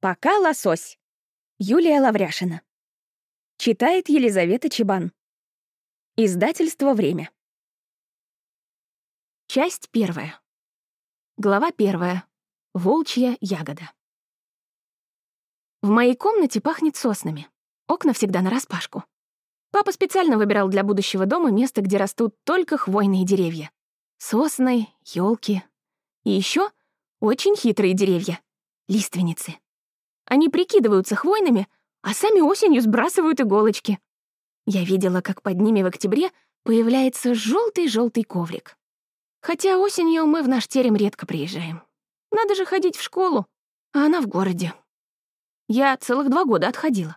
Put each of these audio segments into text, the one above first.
Пока лосось. Юлия Лавряшина. Читает Елизавета Чебан. Издательство «Время». Часть первая. Глава первая. Волчья ягода. В моей комнате пахнет соснами. Окна всегда нараспашку. Папа специально выбирал для будущего дома место, где растут только хвойные деревья. Сосны, елки. И еще очень хитрые деревья — лиственницы. Они прикидываются хвойными, а сами осенью сбрасывают иголочки. Я видела, как под ними в октябре появляется желтый желтый коврик. Хотя осенью мы в наш терем редко приезжаем. Надо же ходить в школу, а она в городе. Я целых два года отходила.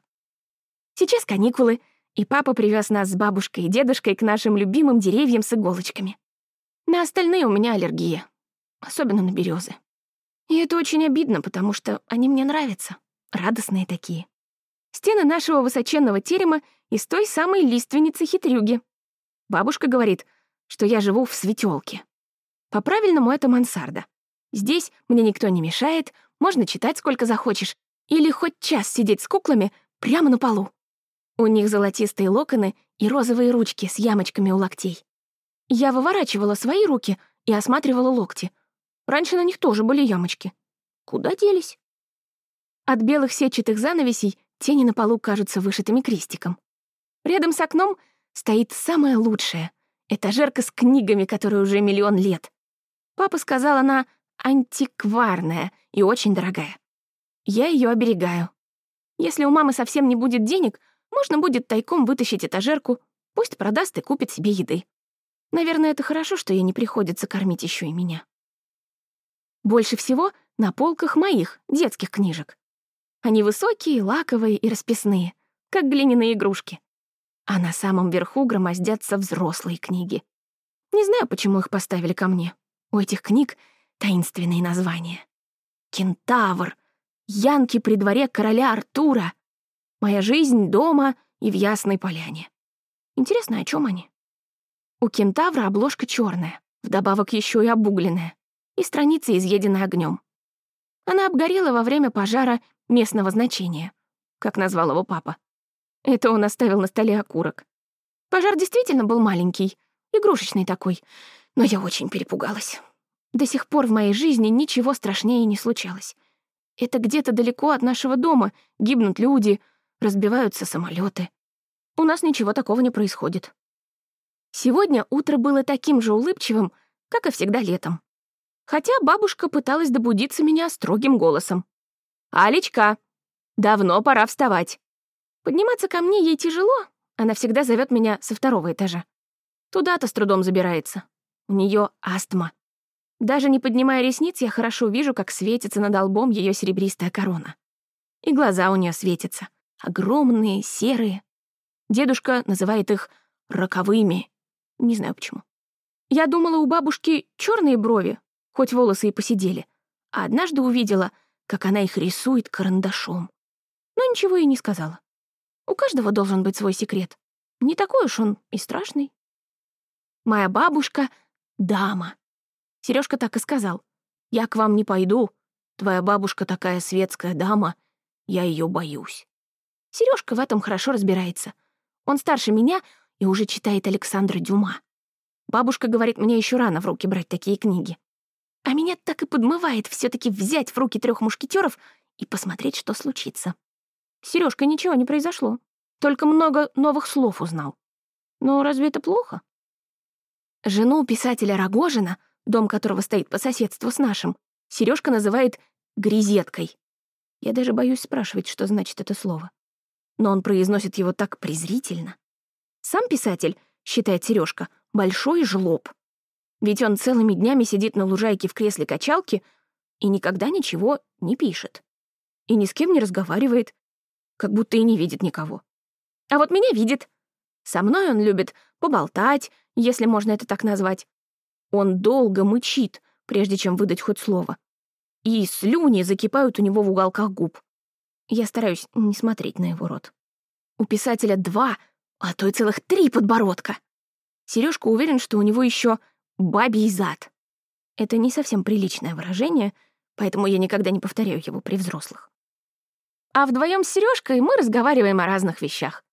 Сейчас каникулы, и папа привез нас с бабушкой и дедушкой к нашим любимым деревьям с иголочками. На остальные у меня аллергия, особенно на березы. И это очень обидно, потому что они мне нравятся, радостные такие. Стены нашего высоченного терема из той самой лиственницы-хитрюги. Бабушка говорит, что я живу в светелке. По-правильному это мансарда. Здесь мне никто не мешает, можно читать сколько захочешь, или хоть час сидеть с куклами прямо на полу. У них золотистые локоны и розовые ручки с ямочками у локтей. Я выворачивала свои руки и осматривала локти. Раньше на них тоже были ямочки. Куда делись? От белых сетчатых занавесей тени на полу кажутся вышитыми крестиком. Рядом с окном стоит самое лучшее — этажерка с книгами, которой уже миллион лет. Папа сказал, она антикварная и очень дорогая. Я ее оберегаю. Если у мамы совсем не будет денег, можно будет тайком вытащить этажерку, пусть продаст и купит себе еды. Наверное, это хорошо, что ей не приходится кормить еще и меня. Больше всего на полках моих, детских книжек. Они высокие, лаковые и расписные, как глиняные игрушки. А на самом верху громоздятся взрослые книги. Не знаю, почему их поставили ко мне. У этих книг таинственные названия. «Кентавр», «Янки при дворе короля Артура», «Моя жизнь дома и в Ясной Поляне». Интересно, о чем они? У кентавра обложка черная, вдобавок еще и обугленная, и страница изъедена огнем. Она обгорела во время пожара местного значения, как назвал его папа. Это он оставил на столе окурок. Пожар действительно был маленький, игрушечный такой, но я очень перепугалась. До сих пор в моей жизни ничего страшнее не случалось. Это где-то далеко от нашего дома гибнут люди, разбиваются самолеты. У нас ничего такого не происходит. Сегодня утро было таким же улыбчивым, как и всегда летом. Хотя бабушка пыталась добудиться меня строгим голосом. «Алечка, давно пора вставать». Подниматься ко мне ей тяжело, она всегда зовет меня со второго этажа. Туда-то с трудом забирается. У нее астма. Даже не поднимая ресниц, я хорошо вижу, как светится над лбом ее серебристая корона. И глаза у нее светятся. Огромные, серые. Дедушка называет их роковыми не знаю почему. Я думала, у бабушки черные брови, хоть волосы и посидели, а однажды увидела, как она их рисует карандашом. Но ничего и не сказала. У каждого должен быть свой секрет. Не такой уж он и страшный. Моя бабушка — дама. Сережка так и сказал. «Я к вам не пойду. Твоя бабушка такая светская дама. Я ее боюсь». Сережка в этом хорошо разбирается. Он старше меня, и уже читает Александра Дюма. Бабушка говорит, мне еще рано в руки брать такие книги. А меня так и подмывает все таки взять в руки трех мушкетеров и посмотреть, что случится. Сережка ничего не произошло, только много новых слов узнал. Но разве это плохо? Жену писателя Рогожина, дом которого стоит по соседству с нашим, Сережка называет «грезеткой». Я даже боюсь спрашивать, что значит это слово. Но он произносит его так презрительно. Сам писатель, считает Сережка, большой жлоб. Ведь он целыми днями сидит на лужайке в кресле качалки и никогда ничего не пишет. И ни с кем не разговаривает, как будто и не видит никого. А вот меня видит. Со мной он любит поболтать, если можно это так назвать. Он долго мычит, прежде чем выдать хоть слово. И слюни закипают у него в уголках губ. Я стараюсь не смотреть на его рот. У писателя два а то и целых три подбородка. Сережка уверен, что у него еще бабий зад. Это не совсем приличное выражение, поэтому я никогда не повторяю его при взрослых. А вдвоем с Сережкой мы разговариваем о разных вещах.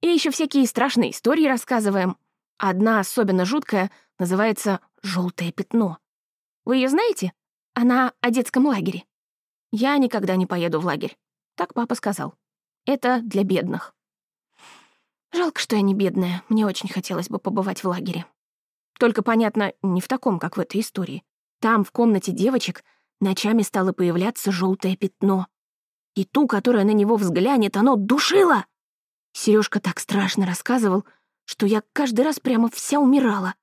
И еще всякие страшные истории рассказываем. Одна особенно жуткая называется «Желтое пятно». Вы ее знаете? Она о детском лагере. Я никогда не поеду в лагерь. Так папа сказал. Это для бедных. Жалко, что я не бедная. Мне очень хотелось бы побывать в лагере. Только, понятно, не в таком, как в этой истории. Там, в комнате девочек, ночами стало появляться желтое пятно. И ту, которая на него взглянет, оно душило. Сережка так страшно рассказывал, что я каждый раз прямо вся умирала.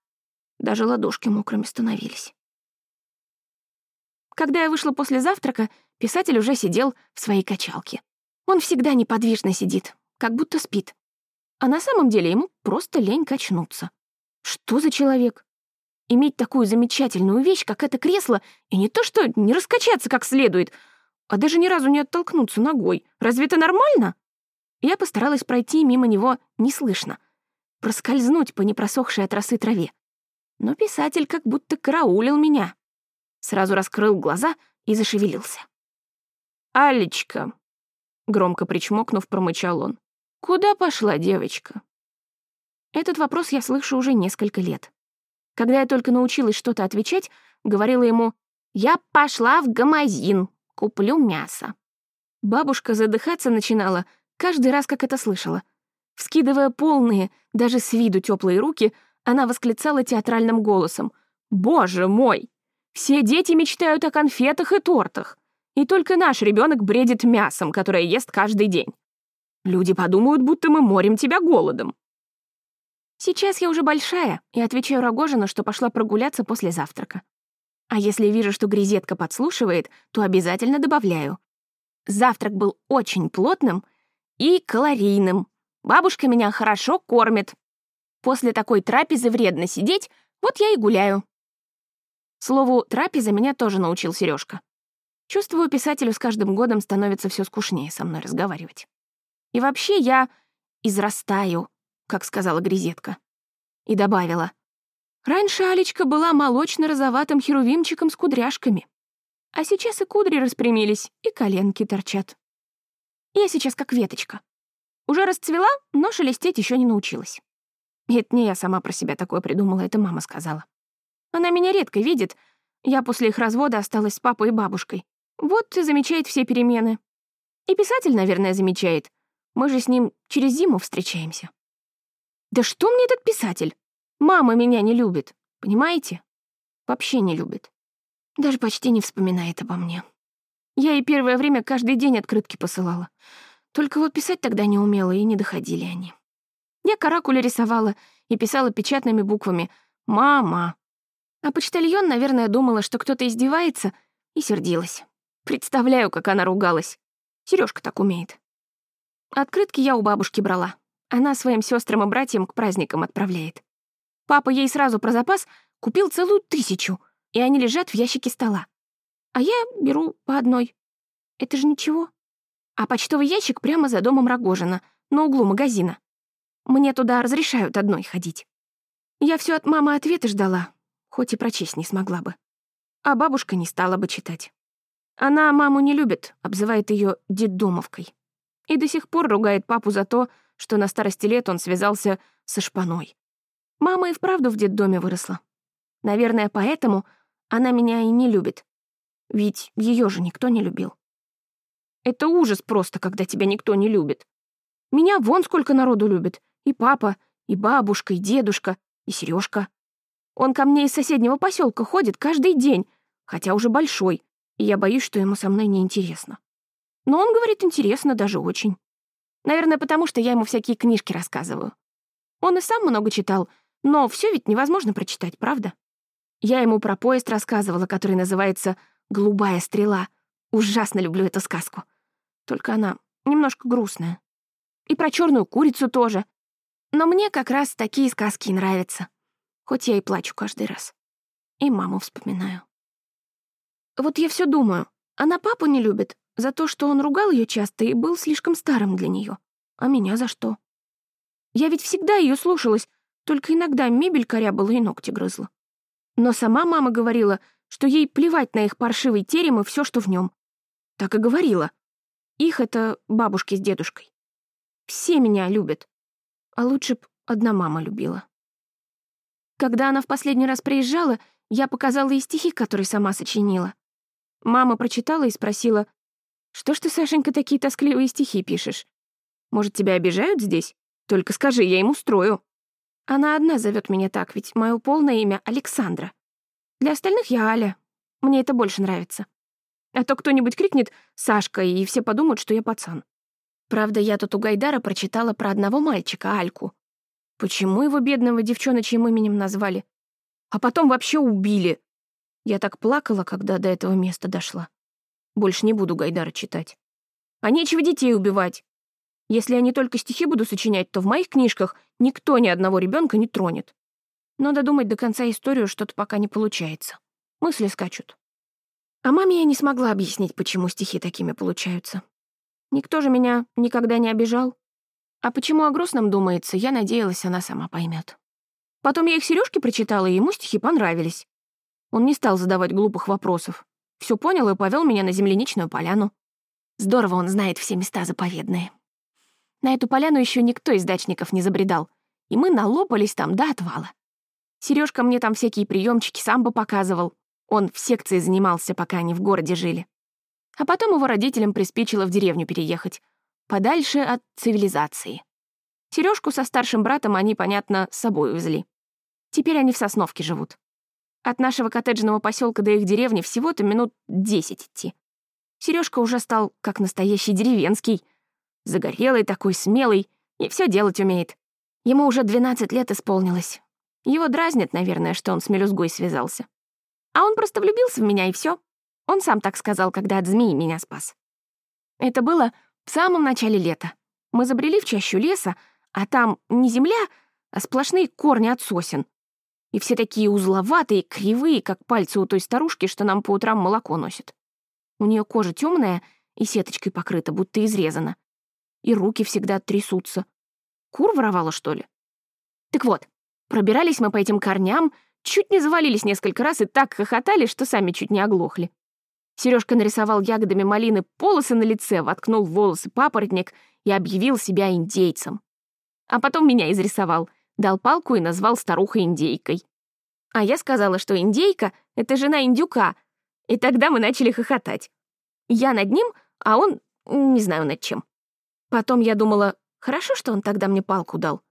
Даже ладошки мокрыми становились. Когда я вышла после завтрака, писатель уже сидел в своей качалке. Он всегда неподвижно сидит, как будто спит. А на самом деле ему просто лень качнуться. Что за человек? Иметь такую замечательную вещь, как это кресло, и не то что не раскачаться как следует, а даже ни разу не оттолкнуться ногой. Разве это нормально? Я постаралась пройти мимо него неслышно, проскользнуть по непросохшей от росы траве. Но писатель как будто караулил меня. Сразу раскрыл глаза и зашевелился. «Алечка», — громко причмокнув, промычал он, — «куда пошла девочка?» Этот вопрос я слышу уже несколько лет. Когда я только научилась что-то отвечать, говорила ему «Я пошла в гамазин, куплю мясо». Бабушка задыхаться начинала каждый раз, как это слышала. Вскидывая полные, даже с виду теплые руки, она восклицала театральным голосом «Боже мой! Все дети мечтают о конфетах и тортах, и только наш ребенок бредит мясом, которое ест каждый день. Люди подумают, будто мы морим тебя голодом». Сейчас я уже большая и отвечаю Рогожину, что пошла прогуляться после завтрака. А если вижу, что грезетка подслушивает, то обязательно добавляю. Завтрак был очень плотным и калорийным. Бабушка меня хорошо кормит. После такой трапезы вредно сидеть, вот я и гуляю. Слову, трапеза меня тоже научил Сережка. Чувствую, писателю с каждым годом становится все скучнее со мной разговаривать. И вообще я израстаю, как сказала Грезетка. И добавила. Раньше Алечка была молочно-розоватым херувимчиком с кудряшками. А сейчас и кудри распрямились, и коленки торчат. Я сейчас как веточка. Уже расцвела, но шелестеть еще не научилась. И это не я сама про себя такое придумала, это мама сказала. Она меня редко видит. Я после их развода осталась с папой и бабушкой. Вот и замечает все перемены. И писатель, наверное, замечает. Мы же с ним через зиму встречаемся. Да что мне этот писатель? Мама меня не любит, понимаете? Вообще не любит. Даже почти не вспоминает обо мне. Я ей первое время каждый день открытки посылала. Только вот писать тогда не умела, и не доходили они. Я каракули рисовала и писала печатными буквами «Мама». А почтальон, наверное, думала, что кто-то издевается, и сердилась. Представляю, как она ругалась. Сережка так умеет. Открытки я у бабушки брала. Она своим сестрам и братьям к праздникам отправляет. Папа ей сразу про запас купил целую тысячу, и они лежат в ящике стола. А я беру по одной. Это же ничего. А почтовый ящик прямо за домом Рогожина, на углу магазина. Мне туда разрешают одной ходить. Я все от мамы ответы ждала, хоть и прочесть не смогла бы. А бабушка не стала бы читать. Она маму не любит, обзывает ее детдомовкой. И до сих пор ругает папу за то, что на старости лет он связался со шпаной. Мама и вправду в детдоме выросла. Наверное, поэтому она меня и не любит. Ведь ее же никто не любил. Это ужас просто, когда тебя никто не любит. Меня вон сколько народу любит. И папа, и бабушка, и дедушка, и Сережка. Он ко мне из соседнего поселка ходит каждый день, хотя уже большой, и я боюсь, что ему со мной неинтересно. Но он говорит, интересно даже очень. Наверное, потому что я ему всякие книжки рассказываю. Он и сам много читал, но все ведь невозможно прочитать, правда? Я ему про поезд рассказывала, который называется «Голубая стрела». Ужасно люблю эту сказку. Только она немножко грустная. И про черную курицу тоже. Но мне как раз такие сказки нравятся. Хоть я и плачу каждый раз. И маму вспоминаю. Вот я все думаю, она папу не любит, за то, что он ругал ее часто и был слишком старым для нее. А меня за что? Я ведь всегда ее слушалась, только иногда мебель корябала и ногти грызла. Но сама мама говорила, что ей плевать на их паршивый терем и все, что в нем. Так и говорила. Их это бабушки с дедушкой. Все меня любят. А лучше б одна мама любила. Когда она в последний раз приезжала, я показала ей стихи, которые сама сочинила. Мама прочитала и спросила, «Что ж ты, Сашенька, такие тоскливые стихи пишешь? Может, тебя обижают здесь? Только скажи, я им устрою». Она одна зовет меня так, ведь мое полное имя — Александра. Для остальных я Аля. Мне это больше нравится. А то кто-нибудь крикнет «Сашка», и все подумают, что я пацан. Правда, я тут у Гайдара прочитала про одного мальчика, Альку. Почему его бедного девчоночьим именем назвали? А потом вообще убили. Я так плакала, когда до этого места дошла. Больше не буду Гайдара читать. А нечего детей убивать. Если я не только стихи буду сочинять, то в моих книжках никто ни одного ребенка не тронет. Но додумать до конца историю что-то пока не получается. Мысли скачут. А маме я не смогла объяснить, почему стихи такими получаются. Никто же меня никогда не обижал. А почему о грустном думается, я надеялась, она сама поймет. Потом я их Сережке прочитала, и ему стихи понравились. Он не стал задавать глупых вопросов. Все понял и повел меня на земляничную поляну. Здорово он знает все места заповедные. На эту поляну еще никто из дачников не забредал, и мы налопались там до отвала. Сережка мне там всякие приемчики сам бы показывал. Он в секции занимался, пока они в городе жили. А потом его родителям приспичило в деревню переехать, подальше от цивилизации. Сережку со старшим братом они, понятно, с собой увезли. Теперь они в Сосновке живут. От нашего коттеджного поселка до их деревни всего-то минут десять идти. Сережка уже стал как настоящий деревенский, Загорелый такой, смелый, и все делать умеет. Ему уже 12 лет исполнилось. Его дразнит, наверное, что он с мелюзгой связался. А он просто влюбился в меня, и все. Он сам так сказал, когда от змеи меня спас. Это было в самом начале лета. Мы забрели в чащу леса, а там не земля, а сплошные корни от сосен. И все такие узловатые, кривые, как пальцы у той старушки, что нам по утрам молоко носит. У нее кожа темная и сеточкой покрыта, будто изрезана и руки всегда трясутся. Кур воровала, что ли? Так вот, пробирались мы по этим корням, чуть не завалились несколько раз и так хохотали, что сами чуть не оглохли. Сережка нарисовал ягодами малины полосы на лице, воткнул в волосы папоротник и объявил себя индейцем. А потом меня изрисовал, дал палку и назвал старухой-индейкой. А я сказала, что индейка — это жена индюка, и тогда мы начали хохотать. Я над ним, а он не знаю над чем. Потом я думала, хорошо, что он тогда мне палку дал.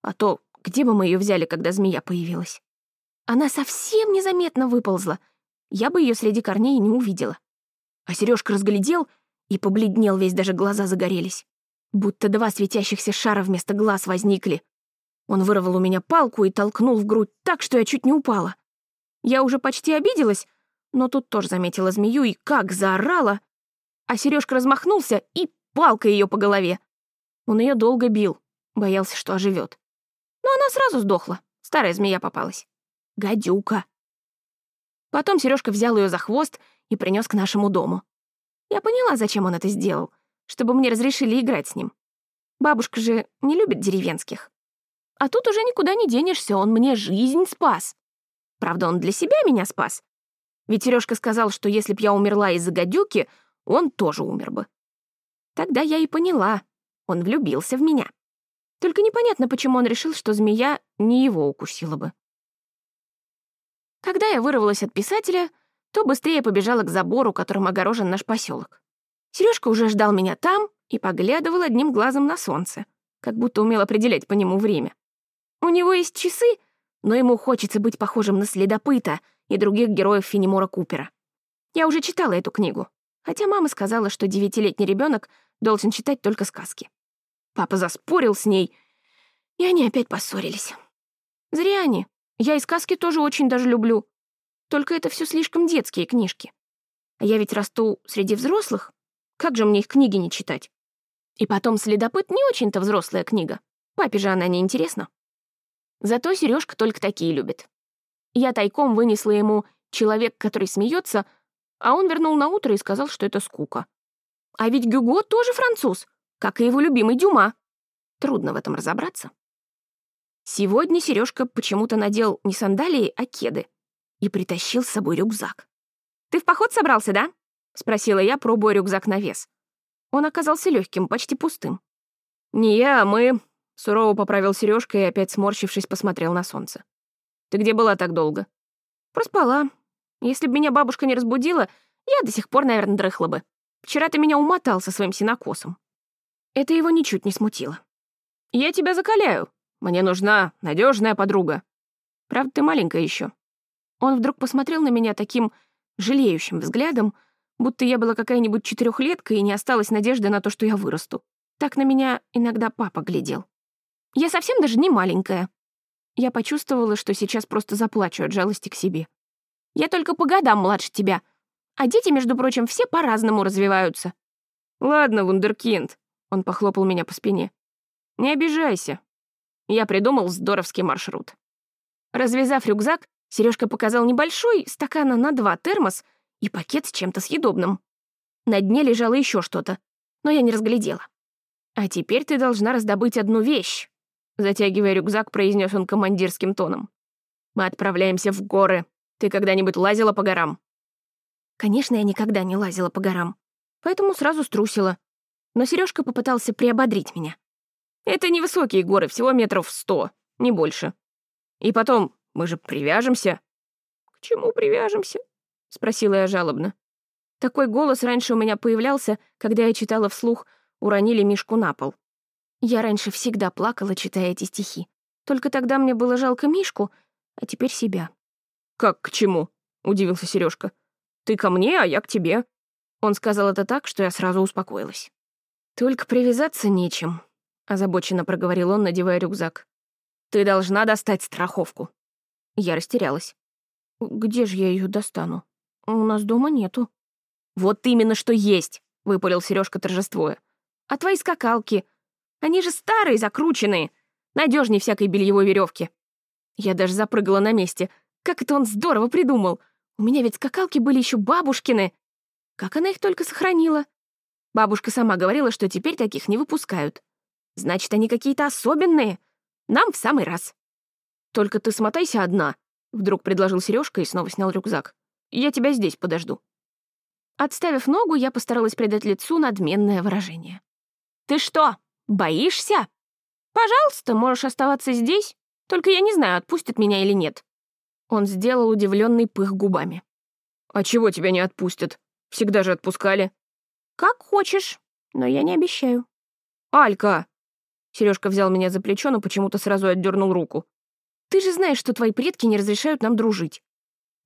А то где бы мы ее взяли, когда змея появилась? Она совсем незаметно выползла. Я бы ее среди корней не увидела. А Сережка разглядел и побледнел весь, даже глаза загорелись. Будто два светящихся шара вместо глаз возникли. Он вырвал у меня палку и толкнул в грудь так, что я чуть не упала. Я уже почти обиделась, но тут тоже заметила змею и как заорала. А Сережка размахнулся и палкой ее по голове. Он ее долго бил, боялся, что оживет. Но она сразу сдохла. Старая змея попалась. Гадюка. Потом Сережка взял ее за хвост и принес к нашему дому. Я поняла, зачем он это сделал, чтобы мне разрешили играть с ним. Бабушка же не любит деревенских. А тут уже никуда не денешься, он мне жизнь спас. Правда, он для себя меня спас. Ведь Сережка сказал, что если б я умерла из-за гадюки, он тоже умер бы. Тогда я и поняла, он влюбился в меня. Только непонятно, почему он решил, что змея не его укусила бы. Когда я вырвалась от писателя, то быстрее побежала к забору, которым огорожен наш поселок. Сережка уже ждал меня там и поглядывал одним глазом на солнце, как будто умел определять по нему время. У него есть часы, но ему хочется быть похожим на следопыта и других героев Фенемора Купера. Я уже читала эту книгу, хотя мама сказала, что девятилетний ребенок должен читать только сказки. Папа заспорил с ней, и они опять поссорились. Зря они. Я и сказки тоже очень даже люблю. Только это все слишком детские книжки. А я ведь расту среди взрослых. Как же мне их книги не читать? И потом «Следопыт» не очень-то взрослая книга. Папе же она не интересна. Зато Сережка только такие любит. Я тайком вынесла ему «Человек, который смеется», а он вернул на утро и сказал, что это скука. А ведь Гюго тоже француз, как и его любимый Дюма. Трудно в этом разобраться. Сегодня Сережка почему-то надел не сандалии, а кеды и притащил с собой рюкзак. «Ты в поход собрался, да?» — спросила я, пробуя рюкзак на вес. Он оказался легким, почти пустым. «Не я, а мы...» — сурово поправил Сережка и опять, сморщившись, посмотрел на солнце. «Ты где была так долго?» «Проспала. Если бы меня бабушка не разбудила, я до сих пор, наверное, дрыхла бы. Вчера ты меня умотал со своим синокосом». Это его ничуть не смутило. «Я тебя закаляю. Мне нужна надежная подруга. Правда, ты маленькая еще. Он вдруг посмотрел на меня таким жалеющим взглядом, будто я была какая-нибудь четырехлетка и не осталось надежды на то, что я вырасту. Так на меня иногда папа глядел. Я совсем даже не маленькая. Я почувствовала, что сейчас просто заплачу от жалости к себе. Я только по годам младше тебя. А дети, между прочим, все по-разному развиваются. Ладно, вундеркинд. Он похлопал меня по спине. Не обижайся. Я придумал здоровский маршрут. Развязав рюкзак, Сережка показал небольшой, стакана на два термос и пакет с чем-то съедобным. На дне лежало еще что-то, но я не разглядела. «А теперь ты должна раздобыть одну вещь», — затягивая рюкзак, произнес он командирским тоном. «Мы отправляемся в горы. Ты когда-нибудь лазила по горам?» Конечно, я никогда не лазила по горам, поэтому сразу струсила. Но Сережка попытался приободрить меня. «Это невысокие горы, всего метров сто, не больше. И потом, мы же привяжемся». «К чему привяжемся?» — спросила я жалобно. Такой голос раньше у меня появлялся, когда я читала вслух «Уронили Мишку на пол». Я раньше всегда плакала, читая эти стихи. Только тогда мне было жалко Мишку, а теперь себя. «Как к чему?» — удивился Сережка. «Ты ко мне, а я к тебе». Он сказал это так, что я сразу успокоилась. «Только привязаться нечем», — озабоченно проговорил он, надевая рюкзак. «Ты должна достать страховку». Я растерялась. «Где же я ее достану? У нас дома нету». «Вот именно что есть!» — выпалил Сережка торжествуя. «А твои скакалки? Они же старые, закрученные. Надежней всякой бельевой веревки. Я даже запрыгала на месте. Как это он здорово придумал! У меня ведь скакалки были еще бабушкины. Как она их только сохранила? Бабушка сама говорила, что теперь таких не выпускают. Значит, они какие-то особенные. Нам в самый раз. «Только ты смотайся одна», — вдруг предложил Сережка и снова снял рюкзак. «Я тебя здесь подожду». Отставив ногу, я постаралась придать лицу надменное выражение. «Ты что, боишься? Пожалуйста, можешь оставаться здесь, только я не знаю, отпустят меня или нет». Он сделал удивленный пых губами. «А чего тебя не отпустят? Всегда же отпускали». «Как хочешь, но я не обещаю». «Алька!» Сережка взял меня за плечо, но почему-то сразу отдернул руку. Ты же знаешь, что твои предки не разрешают нам дружить.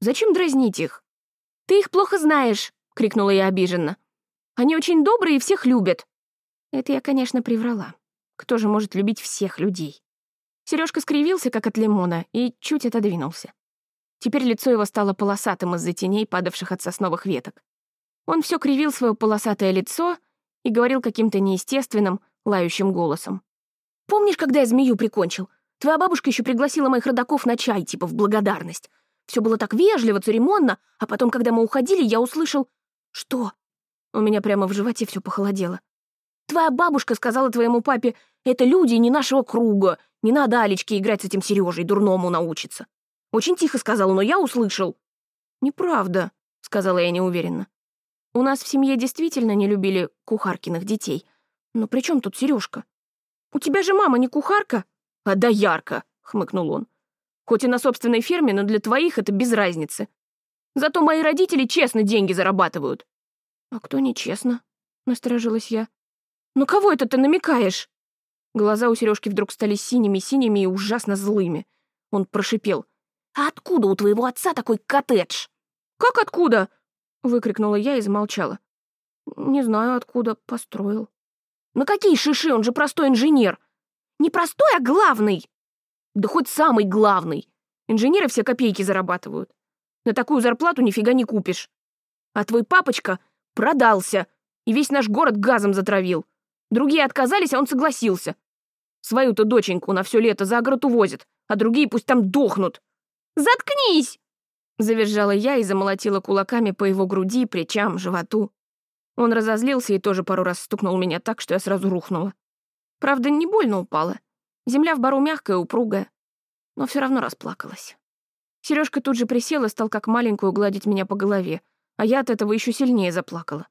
Зачем дразнить их? Ты их плохо знаешь, крикнула я обиженно. Они очень добрые и всех любят. Это я, конечно, приврала. Кто же может любить всех людей? Сережка скривился, как от лимона, и чуть отодвинулся. Теперь лицо его стало полосатым из-за теней, падавших от сосновых веток. Он все кривил свое полосатое лицо и говорил каким-то неестественным, лающим голосом. «Помнишь, когда я змею прикончил? Твоя бабушка еще пригласила моих родаков на чай, типа в благодарность. Все было так вежливо, церемонно, а потом, когда мы уходили, я услышал... Что? У меня прямо в животе все похолодело. Твоя бабушка сказала твоему папе, это люди не нашего круга, не надо Алечке играть с этим Сережей, дурному научиться. Очень тихо сказала, но я услышал. «Неправда», — сказала я неуверенно. «У нас в семье действительно не любили кухаркиных детей. Но при чем тут Сережка? У тебя же мама не кухарка?» «А да ярко!» — хмыкнул он. «Хоть и на собственной ферме, но для твоих это без разницы. Зато мои родители честно деньги зарабатывают». «А кто нечестно?» — насторожилась я. «Ну кого это ты намекаешь?» Глаза у Сережки вдруг стали синими-синими и ужасно злыми. Он прошипел. «А откуда у твоего отца такой коттедж?» «Как откуда?» — выкрикнула я и замолчала. «Не знаю, откуда построил». «На какие шиши? Он же простой инженер. Не простой, а главный. Да хоть самый главный. Инженеры все копейки зарабатывают. На такую зарплату нифига не купишь. А твой папочка продался и весь наш город газом затравил. Другие отказались, а он согласился. Свою-то доченьку на все лето за город увозит, а другие пусть там дохнут. «Заткнись!» Завизжала я и замолотила кулаками по его груди, плечам, животу. Он разозлился и тоже пару раз стукнул меня так, что я сразу рухнула. Правда, не больно упала. Земля в бару мягкая, упругая. Но все равно расплакалась. Сережка тут же присел и стал как маленькую гладить меня по голове, а я от этого еще сильнее заплакала.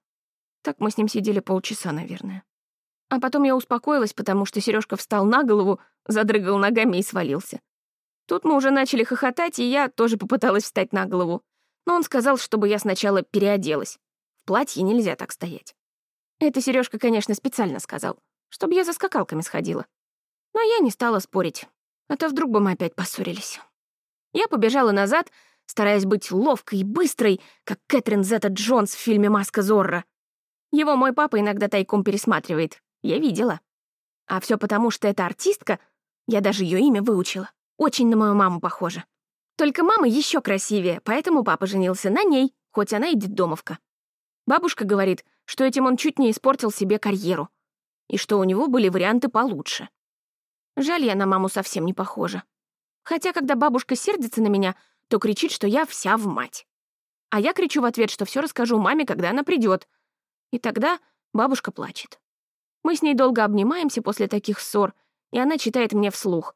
Так мы с ним сидели полчаса, наверное. А потом я успокоилась, потому что Сережка встал на голову, задрыгал ногами и свалился. Тут мы уже начали хохотать, и я тоже попыталась встать на голову. Но он сказал, чтобы я сначала переоделась. В платье нельзя так стоять. Это Сережка, конечно, специально сказал, чтобы я за скакалками сходила. Но я не стала спорить, а то вдруг бы мы опять поссорились. Я побежала назад, стараясь быть ловкой и быстрой, как Кэтрин Зетта Джонс в фильме «Маска Зорро». Его мой папа иногда тайком пересматривает. Я видела. А все потому, что эта артистка, я даже ее имя выучила, очень на мою маму похожа. Только мама еще красивее, поэтому папа женился на ней, хоть она и детдомовка. Бабушка говорит, что этим он чуть не испортил себе карьеру, и что у него были варианты получше. Жаль, я на маму совсем не похожа. Хотя, когда бабушка сердится на меня, то кричит, что я вся в мать. А я кричу в ответ, что все расскажу маме, когда она придет. И тогда бабушка плачет. Мы с ней долго обнимаемся после таких ссор, и она читает мне вслух,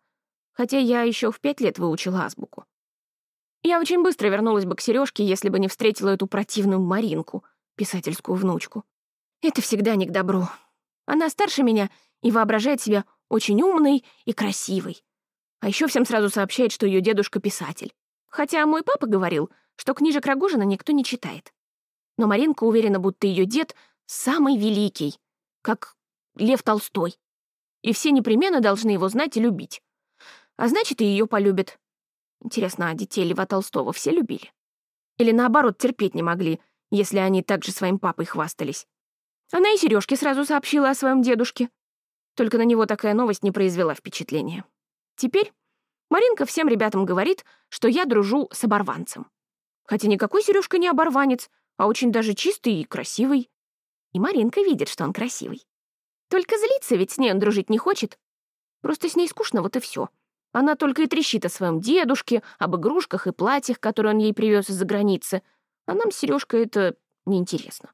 хотя я еще в пять лет выучила азбуку. Я очень быстро вернулась бы к Сережке, если бы не встретила эту противную Маринку, писательскую внучку. Это всегда не к добру. Она старше меня и воображает себя очень умной и красивой. А еще всем сразу сообщает, что ее дедушка писатель. Хотя мой папа говорил, что книжек Рогожина никто не читает. Но Маринка уверена, будто ее дед самый великий, как Лев Толстой. И все непременно должны его знать и любить. А значит, и ее полюбят. Интересно, а детей Льва Толстого все любили? Или наоборот, терпеть не могли, если они также своим папой хвастались? Она и Сережке сразу сообщила о своем дедушке. Только на него такая новость не произвела впечатления. Теперь Маринка всем ребятам говорит, что я дружу с оборванцем. Хотя никакой Сережка не оборванец, а очень даже чистый и красивый. И Маринка видит, что он красивый. Только злиться, ведь с ней он дружить не хочет. Просто с ней скучно, вот и все. Она только и трещит о своем дедушке, об игрушках и платьях, которые он ей привез из-за границы. А нам с Сережкой это неинтересно.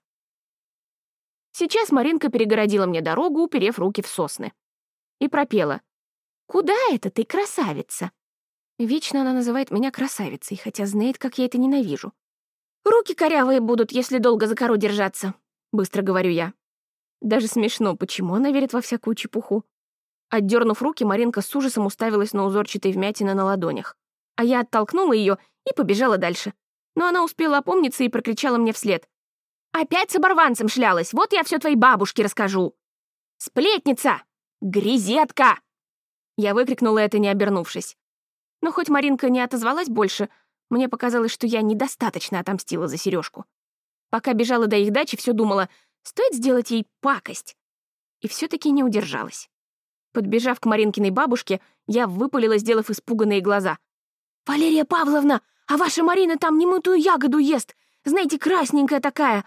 Сейчас Маринка перегородила мне дорогу, уперев руки в сосны. И пропела. «Куда это ты, красавица?» Вечно она называет меня красавицей, хотя знает, как я это ненавижу. «Руки корявые будут, если долго за кору держаться», — быстро говорю я. Даже смешно, почему она верит во всякую чепуху. Отдернув руки, Маринка с ужасом уставилась на узорчатые вмятины на ладонях. А я оттолкнула ее и побежала дальше. Но она успела опомниться и прокричала мне вслед. «Опять с оборванцем шлялась, вот я все твоей бабушке расскажу!» «Сплетница! Грязетка!» Я выкрикнула это, не обернувшись. Но хоть Маринка не отозвалась больше, мне показалось, что я недостаточно отомстила за сережку. Пока бежала до их дачи, все думала, стоит сделать ей пакость. И все таки не удержалась. Подбежав к Маринкиной бабушке, я выпалила, сделав испуганные глаза. «Валерия Павловна, а ваша Марина там немытую ягоду ест. Знаете, красненькая такая.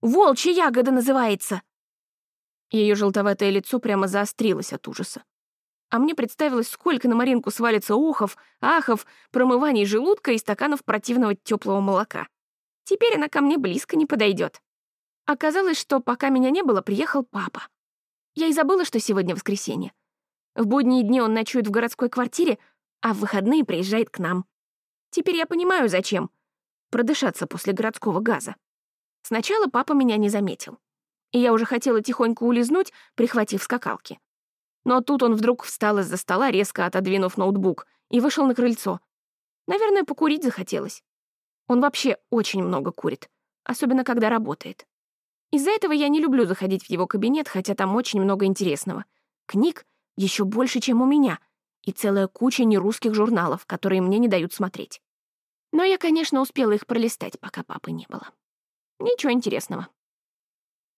Волчья ягода называется». Ее желтоватое лицо прямо заострилось от ужаса. А мне представилось, сколько на Маринку свалится ухов, ахов, промываний желудка и стаканов противного теплого молока. Теперь она ко мне близко не подойдет. Оказалось, что пока меня не было, приехал папа. Я и забыла, что сегодня воскресенье. В будние дни он ночует в городской квартире, а в выходные приезжает к нам. Теперь я понимаю, зачем. Продышаться после городского газа. Сначала папа меня не заметил. И я уже хотела тихонько улизнуть, прихватив скакалки. Но тут он вдруг встал из-за стола, резко отодвинув ноутбук, и вышел на крыльцо. Наверное, покурить захотелось. Он вообще очень много курит, особенно когда работает. Из-за этого я не люблю заходить в его кабинет, хотя там очень много интересного. Книг еще больше, чем у меня, и целая куча нерусских журналов, которые мне не дают смотреть. Но я, конечно, успела их пролистать, пока папы не было. Ничего интересного.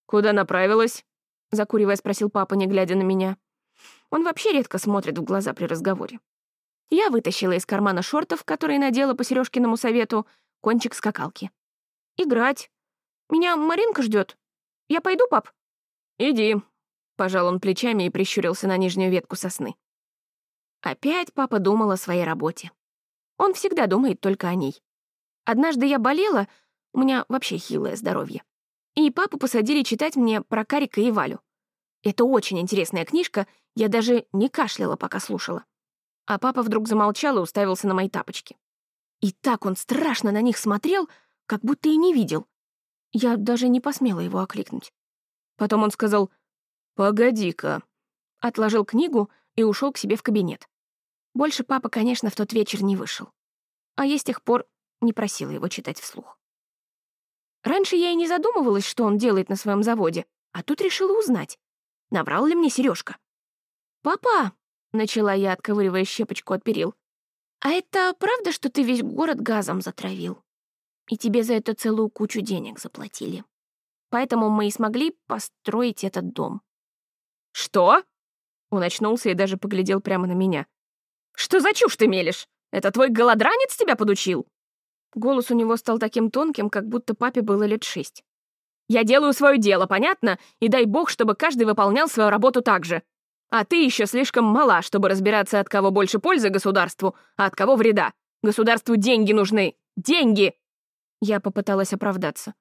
«Куда направилась?» — закуривая спросил папа, не глядя на меня. Он вообще редко смотрит в глаза при разговоре. Я вытащила из кармана шортов, которые надела по Серёжкиному совету, кончик скакалки. «Играть. Меня Маринка ждет. Я пойду, пап?» «Иди», Пожал он плечами и прищурился на нижнюю ветку сосны. Опять папа думал о своей работе. Он всегда думает только о ней. Однажды я болела, у меня вообще хилое здоровье. И папу посадили читать мне про Карика и Валю. Это очень интересная книжка, я даже не кашляла, пока слушала. А папа вдруг замолчал и уставился на мои тапочки. И так он страшно на них смотрел, как будто и не видел. Я даже не посмела его окликнуть. Потом он сказал «Погоди-ка», отложил книгу и ушел к себе в кабинет. Больше папа, конечно, в тот вечер не вышел. А я с тех пор не просила его читать вслух. Раньше я и не задумывалась, что он делает на своем заводе, а тут решила узнать, наврал ли мне Сережка. «Папа!» — начала я, отковыривая щепочку от перил. «А это правда, что ты весь город газом затравил? И тебе за это целую кучу денег заплатили. Поэтому мы и смогли построить этот дом». «Что?» Он очнулся и даже поглядел прямо на меня. «Что за чушь ты мелешь? Это твой голодранец тебя подучил?» Голос у него стал таким тонким, как будто папе было лет шесть. «Я делаю свое дело, понятно? И дай бог, чтобы каждый выполнял свою работу так же. А ты еще слишком мала, чтобы разбираться, от кого больше пользы государству, а от кого вреда. Государству деньги нужны. Деньги!» Я попыталась оправдаться.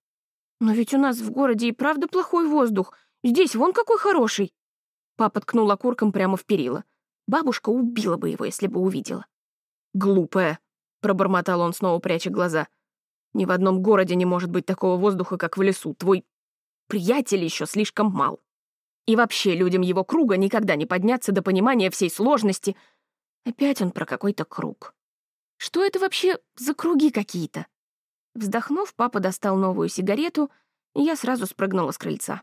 «Но ведь у нас в городе и правда плохой воздух. Здесь вон какой хороший!» Папа ткнул окурком прямо в перила. Бабушка убила бы его, если бы увидела. «Глупая», — пробормотал он, снова пряча глаза. «Ни в одном городе не может быть такого воздуха, как в лесу. Твой приятель еще слишком мал. И вообще людям его круга никогда не подняться до понимания всей сложности. Опять он про какой-то круг. Что это вообще за круги какие-то?» Вздохнув, папа достал новую сигарету, и я сразу спрыгнула с крыльца.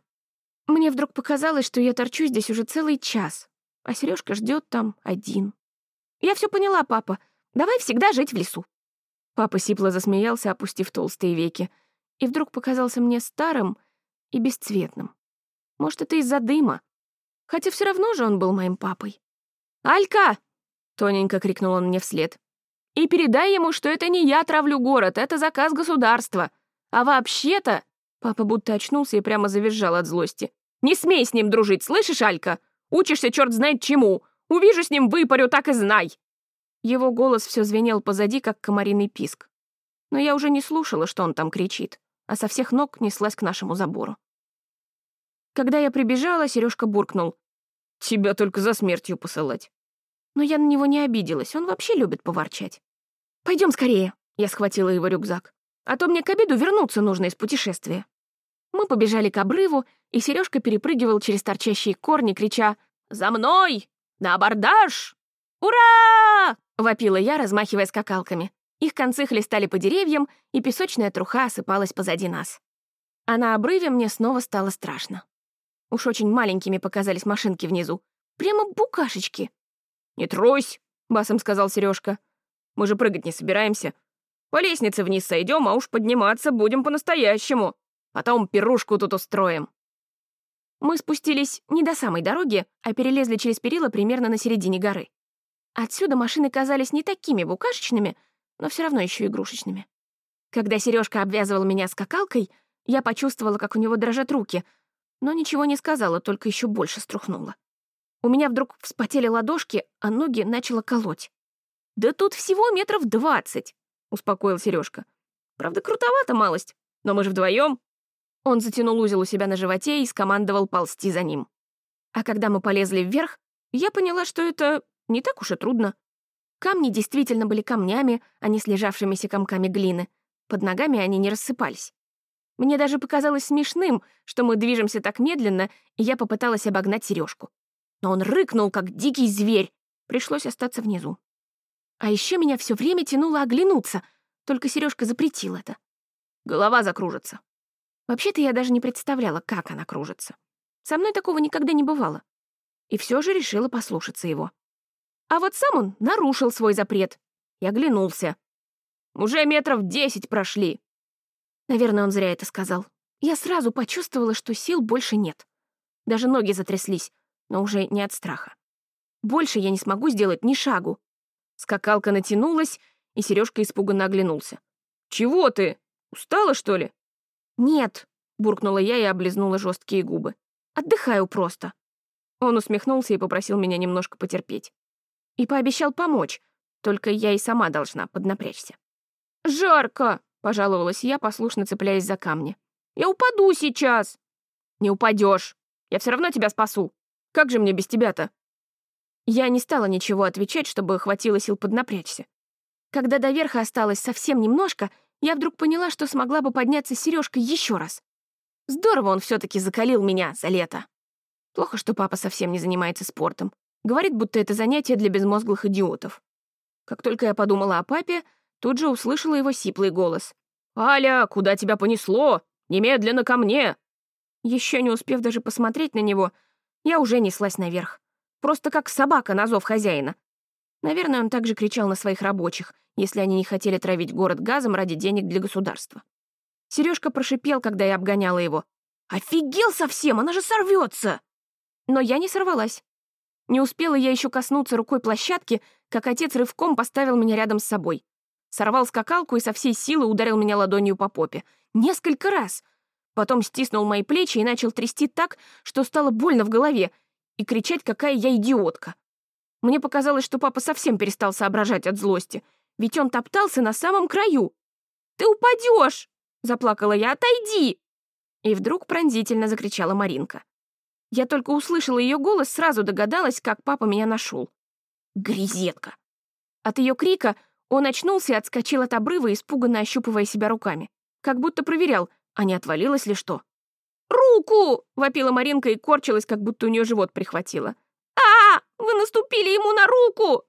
Мне вдруг показалось, что я торчу здесь уже целый час, а Сережка ждет там один. Я все поняла, папа. Давай всегда жить в лесу. Папа сипло засмеялся, опустив толстые веки, и вдруг показался мне старым и бесцветным. Может, это из-за дыма. Хотя все равно же он был моим папой. «Алька!» — тоненько крикнул он мне вслед. «И передай ему, что это не я травлю город, это заказ государства. А вообще-то...» Папа будто очнулся и прямо завизжал от злости. «Не смей с ним дружить, слышишь, Алька? Учишься черт знает чему. Увижу с ним выпарю, так и знай!» Его голос все звенел позади, как комариный писк. Но я уже не слушала, что он там кричит, а со всех ног неслась к нашему забору. Когда я прибежала, Сережка буркнул. «Тебя только за смертью посылать». Но я на него не обиделась, он вообще любит поворчать. Пойдем скорее», — я схватила его рюкзак. «А то мне к обеду вернуться нужно из путешествия». Мы побежали к обрыву, и Сережка перепрыгивал через торчащие корни, крича «За мной! На абордаж! Ура!» — вопила я, размахивая скакалками. Их концы хлестали по деревьям, и песочная труха осыпалась позади нас. А на обрыве мне снова стало страшно. Уж очень маленькими показались машинки внизу. Прямо букашечки. «Не трусь!» — басом сказал Сережка. «Мы же прыгать не собираемся. По лестнице вниз сойдем, а уж подниматься будем по-настоящему. Потом пирушку тут устроим». Мы спустились не до самой дороги, а перелезли через перила примерно на середине горы. Отсюда машины казались не такими букашечными, но все равно еще игрушечными. Когда Сережка обвязывал меня скакалкой, я почувствовала, как у него дрожат руки, но ничего не сказала, только еще больше струхнула. У меня вдруг вспотели ладошки, а ноги начало колоть. «Да тут всего метров двадцать», — успокоил Сережка. «Правда, крутовато малость, но мы же вдвоем. Он затянул узел у себя на животе и скомандовал ползти за ним. А когда мы полезли вверх, я поняла, что это не так уж и трудно. Камни действительно были камнями, а не слежавшимися комками глины. Под ногами они не рассыпались. Мне даже показалось смешным, что мы движемся так медленно, и я попыталась обогнать сережку. Но он рыкнул, как дикий зверь. Пришлось остаться внизу. А еще меня все время тянуло оглянуться, только сережка запретил это. Голова закружится. Вообще-то я даже не представляла, как она кружится. Со мной такого никогда не бывало. И все же решила послушаться его. А вот сам он нарушил свой запрет и оглянулся. «Уже метров десять прошли!» Наверное, он зря это сказал. Я сразу почувствовала, что сил больше нет. Даже ноги затряслись, но уже не от страха. Больше я не смогу сделать ни шагу. Скакалка натянулась, и Сережка испуганно оглянулся. «Чего ты? Устала, что ли?» «Нет», — буркнула я и облизнула жесткие губы. «Отдыхаю просто». Он усмехнулся и попросил меня немножко потерпеть. И пообещал помочь, только я и сама должна поднапрячься. «Жарко!» — пожаловалась я, послушно цепляясь за камни. «Я упаду сейчас!» «Не упадешь. Я все равно тебя спасу. Как же мне без тебя-то?» Я не стала ничего отвечать, чтобы хватило сил поднапрячься. Когда до верха осталось совсем немножко, я вдруг поняла, что смогла бы подняться с сережкой еще раз. Здорово он все таки закалил меня за лето. Плохо, что папа совсем не занимается спортом. Говорит, будто это занятие для безмозглых идиотов. Как только я подумала о папе, тут же услышала его сиплый голос. «Аля, куда тебя понесло? Немедленно ко мне!» Еще не успев даже посмотреть на него, я уже неслась наверх. Просто как собака на зов хозяина. Наверное, он также кричал на своих рабочих, если они не хотели травить город газом ради денег для государства. Сережка прошипел, когда я обгоняла его. «Офигел совсем, она же сорвется!» Но я не сорвалась. Не успела я еще коснуться рукой площадки, как отец рывком поставил меня рядом с собой. Сорвал скакалку и со всей силы ударил меня ладонью по попе. Несколько раз. Потом стиснул мои плечи и начал трясти так, что стало больно в голове, и кричать, какая я идиотка. Мне показалось, что папа совсем перестал соображать от злости, ведь он топтался на самом краю. «Ты упадешь!» — заплакала я. «Отойди!» И вдруг пронзительно закричала Маринка. Я только услышала ее голос, сразу догадалась, как папа меня нашел. Грязетка. От ее крика он очнулся и отскочил от обрыва, испуганно ощупывая себя руками. Как будто проверял, а не отвалилось ли что. «Руку!» — вопила Маринка и корчилась, как будто у нее живот прихватило. а, Вы наступили ему на руку!»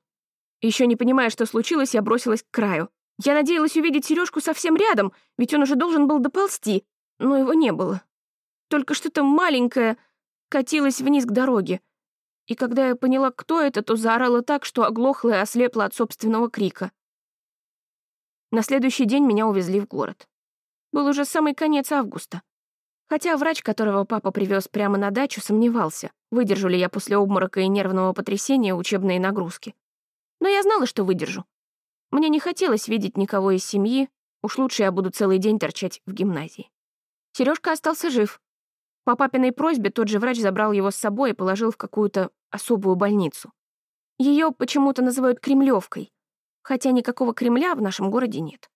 Еще не понимая, что случилось, я бросилась к краю. Я надеялась увидеть Сережку совсем рядом, ведь он уже должен был доползти, но его не было. Только что-то маленькое катилось вниз к дороге. И когда я поняла, кто это, то заорала так, что оглохла и ослепла от собственного крика. На следующий день меня увезли в город. Был уже самый конец августа. Хотя врач, которого папа привез прямо на дачу, сомневался, выдержу ли я после обморока и нервного потрясения учебные нагрузки. Но я знала, что выдержу. Мне не хотелось видеть никого из семьи, уж лучше я буду целый день торчать в гимназии. Сережка остался жив, по папиной просьбе тот же врач забрал его с собой и положил в какую-то особую больницу. Ее почему-то называют Кремлевкой, хотя никакого Кремля в нашем городе нет.